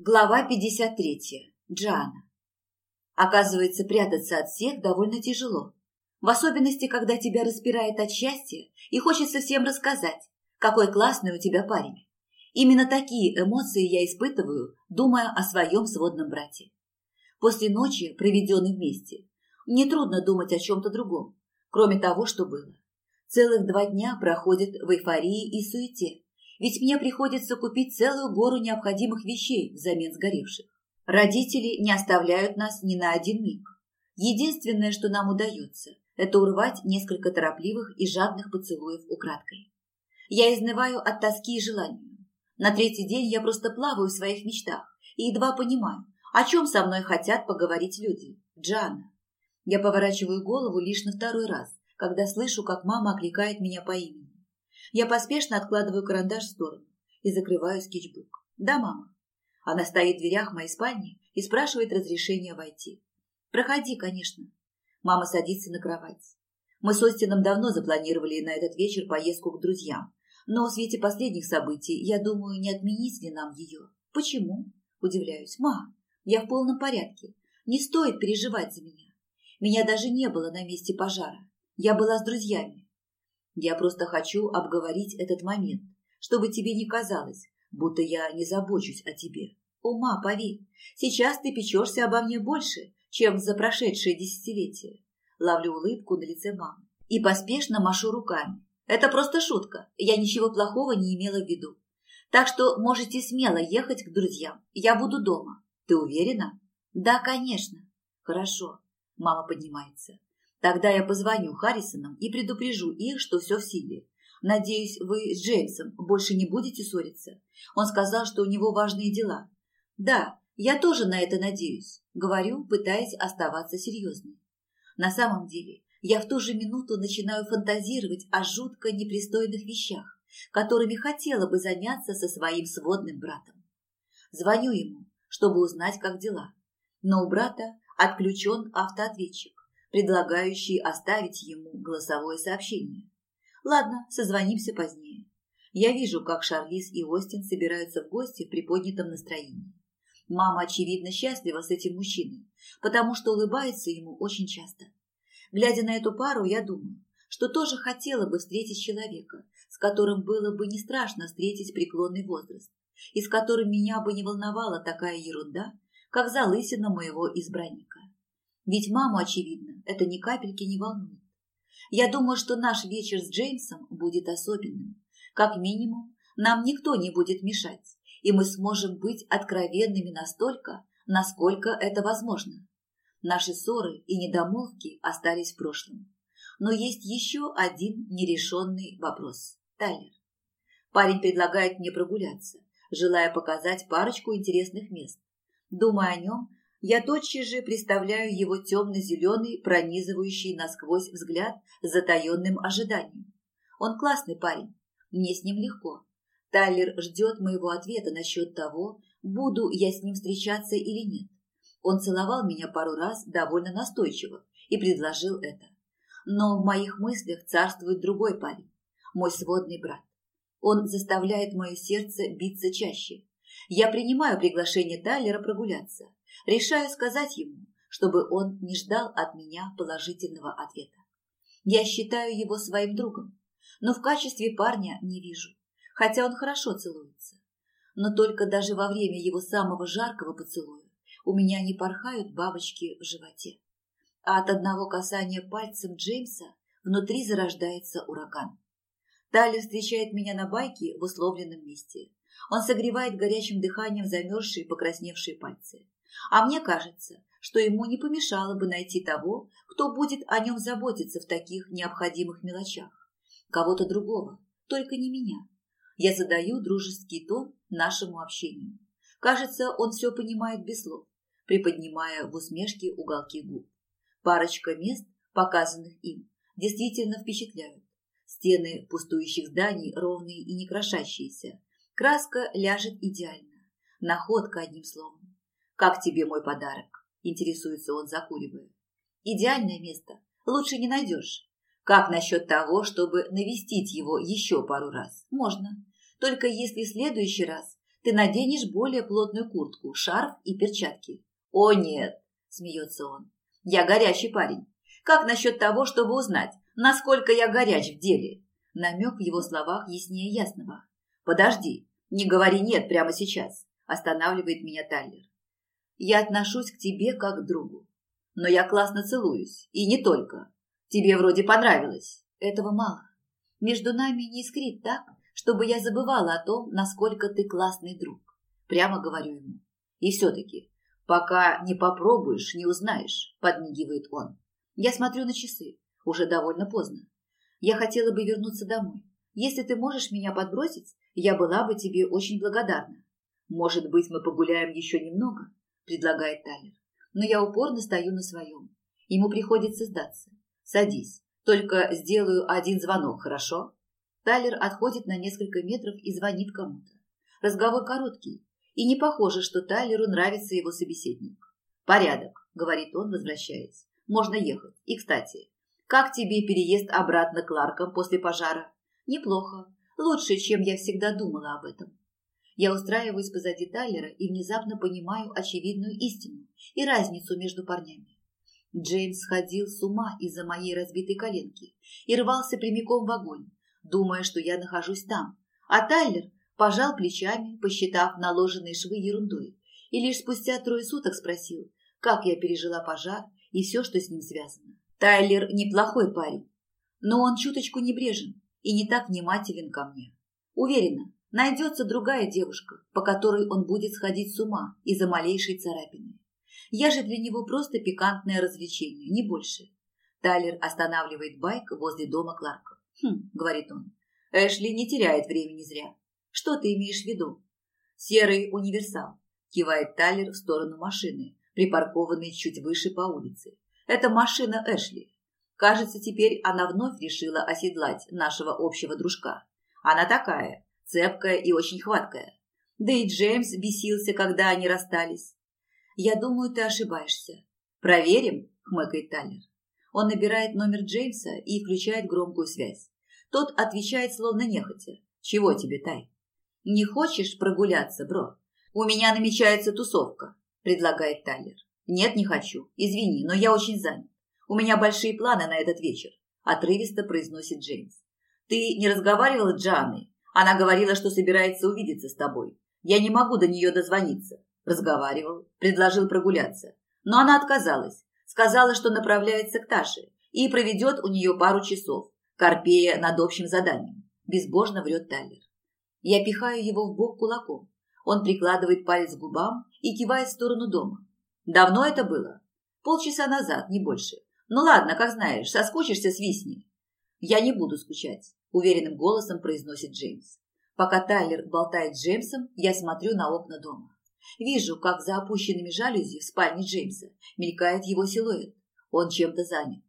Глава 53. Джана. Оказывается, прятаться от всех довольно тяжело. В особенности, когда тебя распирает от счастья и хочется всем рассказать, какой классный у тебя парень. Именно такие эмоции я испытываю, думая о своем сводном брате. После ночи, проведенной вместе, мне трудно думать о чем-то другом, кроме того, что было. Целых два дня проходят в эйфории и суете, ведь мне приходится купить целую гору необходимых вещей взамен сгоревших. Родители не оставляют нас ни на один миг. Единственное, что нам удается, это урвать несколько торопливых и жадных поцелуев украдкой. Я изнываю от тоски и желания. На третий день я просто плаваю в своих мечтах и едва понимаю, о чем со мной хотят поговорить люди. Джана. Я поворачиваю голову лишь на второй раз, когда слышу, как мама окликает меня по имени. Я поспешно откладываю карандаш в сторону и закрываю скетчбук. «Да, мама». Она стоит в дверях моей спальни и спрашивает разрешения войти. «Проходи, конечно». Мама садится на кровать. Мы с Остином давно запланировали на этот вечер поездку к друзьям, но в свете последних событий, я думаю, не отменить ли нам ее. Почему? Удивляюсь. Ма, я в полном порядке. Не стоит переживать за меня. Меня даже не было на месте пожара. Я была с друзьями. Я просто хочу обговорить этот момент, чтобы тебе не казалось, будто я не забочусь о тебе. Ума, поверь, сейчас ты печешься обо мне больше, чем за прошедшее десятилетие. Ловлю улыбку на лице мамы и поспешно машу руками. Это просто шутка, я ничего плохого не имела в виду. Так что можете смело ехать к друзьям, я буду дома. Ты уверена? Да, конечно. Хорошо. Мама поднимается. Тогда я позвоню Харрисонам и предупрежу их, что все в силе. Надеюсь, вы с Джеймсом больше не будете ссориться. Он сказал, что у него важные дела. Да, я тоже на это надеюсь, говорю, пытаясь оставаться серьезной. На самом деле, я в ту же минуту начинаю фантазировать о жутко непристойных вещах, которыми хотела бы заняться со своим сводным братом. Звоню ему, чтобы узнать, как дела. Но у брата отключен автоответчик предлагающий оставить ему голосовое сообщение. Ладно, созвонимся позднее. Я вижу, как Шарлиз и Остин собираются в гости в приподнятом настроении. Мама, очевидно, счастлива с этим мужчиной, потому что улыбается ему очень часто. Глядя на эту пару, я думаю, что тоже хотела бы встретить человека, с которым было бы не страшно встретить преклонный возраст, и с которым меня бы не волновала такая ерунда, как залысина моего избранника. Ведь маму, очевидно, это ни капельки не волнует. Я думаю, что наш вечер с Джеймсом будет особенным. Как минимум, нам никто не будет мешать, и мы сможем быть откровенными настолько, насколько это возможно. Наши ссоры и недомолвки остались в прошлом. Но есть еще один нерешенный вопрос. Тайлер. Парень предлагает мне прогуляться, желая показать парочку интересных мест. Думая о нем, я тотчас же представляю его темно-зеленый, пронизывающий насквозь взгляд с затаенным ожиданием. Он классный парень, мне с ним легко. Тайлер ждет моего ответа насчет того, буду я с ним встречаться или нет. Он целовал меня пару раз довольно настойчиво и предложил это. Но в моих мыслях царствует другой парень, мой сводный брат. Он заставляет мое сердце биться чаще. Я принимаю приглашение Тайлера прогуляться, Решаю сказать ему, чтобы он не ждал от меня положительного ответа. Я считаю его своим другом, но в качестве парня не вижу, хотя он хорошо целуется. Но только даже во время его самого жаркого поцелуя у меня не порхают бабочки в животе. А от одного касания пальцем Джеймса внутри зарождается ураган. Талли встречает меня на байке в условленном месте. Он согревает горячим дыханием замерзшие покрасневшие пальцы. А мне кажется, что ему не помешало бы найти того, кто будет о нем заботиться в таких необходимых мелочах. Кого-то другого, только не меня. Я задаю дружеский тон нашему общению. Кажется, он все понимает без слов, приподнимая в усмешке уголки губ. Парочка мест, показанных им, действительно впечатляют. Стены пустующих зданий ровные и не крошащиеся. Краска ляжет идеально. Находка, одним словом. «Как тебе мой подарок?» – интересуется он, закуривая. «Идеальное место. Лучше не найдешь. Как насчет того, чтобы навестить его еще пару раз? Можно. Только если в следующий раз ты наденешь более плотную куртку, шарф и перчатки». «О нет!» – смеется он. «Я горячий парень. Как насчет того, чтобы узнать, насколько я горяч в деле?» Намек в его словах яснее ясного. «Подожди, не говори «нет» прямо сейчас», – останавливает меня Тайлер. Я отношусь к тебе как к другу. Но я классно целуюсь. И не только. Тебе вроде понравилось. Этого мало. Между нами не искрит так, чтобы я забывала о том, насколько ты классный друг. Прямо говорю ему. И все-таки, пока не попробуешь, не узнаешь, подмигивает он. Я смотрю на часы. Уже довольно поздно. Я хотела бы вернуться домой. Если ты можешь меня подбросить, я была бы тебе очень благодарна. Может быть, мы погуляем еще немного? предлагает Тайлер, Но я упорно стою на своем. Ему приходится сдаться. Садись. Только сделаю один звонок, хорошо? Тайлер отходит на несколько метров и звонит кому-то. Разговор короткий. И не похоже, что Тайлеру нравится его собеседник. «Порядок», — говорит он, возвращаясь. «Можно ехать. И, кстати, как тебе переезд обратно к Ларкам после пожара?» «Неплохо. Лучше, чем я всегда думала об этом. Я устраиваюсь позади Тайлера и внезапно понимаю очевидную истину и разницу между парнями. Джеймс сходил с ума из-за моей разбитой коленки и рвался прямиком в огонь, думая, что я нахожусь там. А Тайлер пожал плечами, посчитав наложенные швы ерундой, и лишь спустя трое суток спросил, как я пережила пожар и все, что с ним связано. Тайлер неплохой парень, но он чуточку небрежен и не так внимателен ко мне. Уверена, Найдется другая девушка, по которой он будет сходить с ума из-за малейшей царапины. Я же для него просто пикантное развлечение, не больше. Тайлер останавливает байк возле дома Кларка. «Хм», — говорит он, — «Эшли не теряет времени зря. Что ты имеешь в виду?» «Серый универсал», — кивает Тайлер в сторону машины, припаркованной чуть выше по улице. «Это машина Эшли. Кажется, теперь она вновь решила оседлать нашего общего дружка. Она такая, цепкая и очень хваткая. Да и Джеймс бесился, когда они расстались. «Я думаю, ты ошибаешься». «Проверим», – хмыкает Талер. Он набирает номер Джеймса и включает громкую связь. Тот отвечает словно нехотя. «Чего тебе, Тай?» «Не хочешь прогуляться, бро?» «У меня намечается тусовка», – предлагает Талер. «Нет, не хочу. Извини, но я очень занят. У меня большие планы на этот вечер», – отрывисто произносит Джеймс. «Ты не разговаривал с Джаной? Она говорила, что собирается увидеться с тобой. Я не могу до нее дозвониться. Разговаривал, предложил прогуляться. Но она отказалась. Сказала, что направляется к Таше и проведет у нее пару часов, корпея над общим заданием. Безбожно врет Тайлер. Я пихаю его в бок кулаком. Он прикладывает палец к губам и кивает в сторону дома. Давно это было? Полчаса назад, не больше. Ну ладно, как знаешь, соскучишься, свистни. Я не буду скучать. – уверенным голосом произносит Джеймс. Пока Тайлер болтает с Джеймсом, я смотрю на окна дома. Вижу, как за опущенными жалюзи в спальне Джеймса мелькает его силуэт. Он чем-то занят.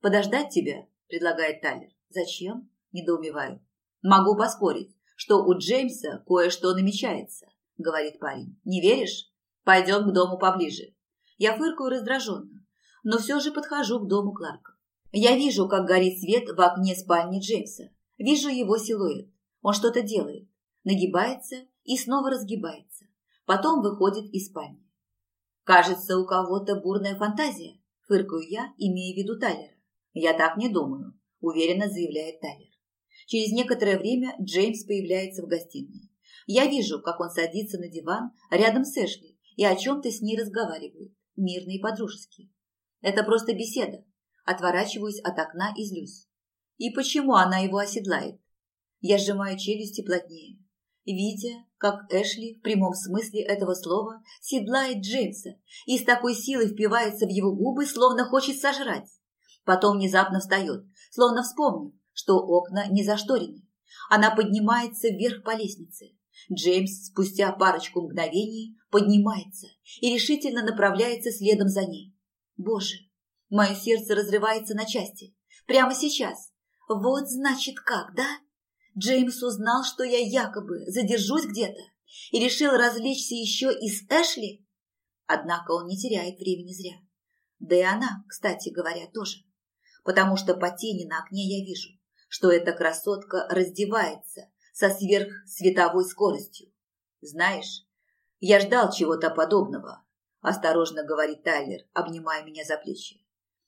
«Подождать тебя?» – предлагает Тайлер. «Зачем?» – недоумеваю. «Могу поспорить, что у Джеймса кое-что намечается», – говорит парень. «Не веришь? Пойдем к дому поближе». Я фыркаю раздраженно, но все же подхожу к дому Кларка. Я вижу, как горит свет в окне спальни Джеймса. Вижу его силуэт. Он что-то делает. Нагибается и снова разгибается. Потом выходит из спальни. «Кажется, у кого-то бурная фантазия», – фыркаю я, имея в виду Тайлера. «Я так не думаю», – уверенно заявляет Тайлер. Через некоторое время Джеймс появляется в гостиной. Я вижу, как он садится на диван рядом с Эшли и о чем-то с ней разговаривает, мирно и подружески. Это просто беседа. Отворачиваюсь от окна и злюсь. И почему она его оседлает? Я сжимаю челюсти плотнее, видя, как Эшли в прямом смысле этого слова седлает Джеймса и с такой силой впивается в его губы, словно хочет сожрать. Потом внезапно встает, словно вспомнив, что окна не зашторены. Она поднимается вверх по лестнице. Джеймс спустя парочку мгновений поднимается и решительно направляется следом за ней. Боже, мое сердце разрывается на части. Прямо сейчас вот значит как, да? Джеймс узнал, что я якобы задержусь где-то и решил развлечься еще и с Эшли? Однако он не теряет времени зря. Да и она, кстати говоря, тоже. Потому что по тени на окне я вижу, что эта красотка раздевается со сверхсветовой скоростью. Знаешь, я ждал чего-то подобного, осторожно говорит Тайлер, обнимая меня за плечи.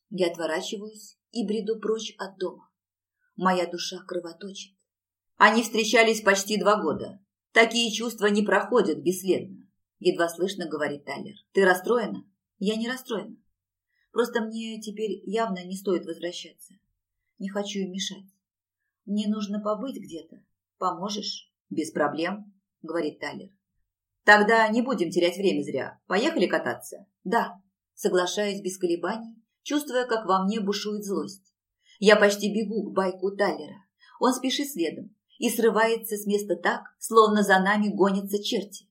Я отворачиваюсь и бреду прочь от дома. Моя душа кровоточит. Они встречались почти два года. Такие чувства не проходят бесследно. Едва слышно говорит Талер. Ты расстроена? Я не расстроена. Просто мне теперь явно не стоит возвращаться. Не хочу им мешать. Мне нужно побыть где-то. Поможешь? Без проблем, говорит Талер. Тогда не будем терять время зря. Поехали кататься? Да. Соглашаюсь без колебаний, чувствуя, как во мне бушует злость. Я почти бегу к байку Тайлера. Он спешит следом и срывается с места так, словно за нами гонятся черти.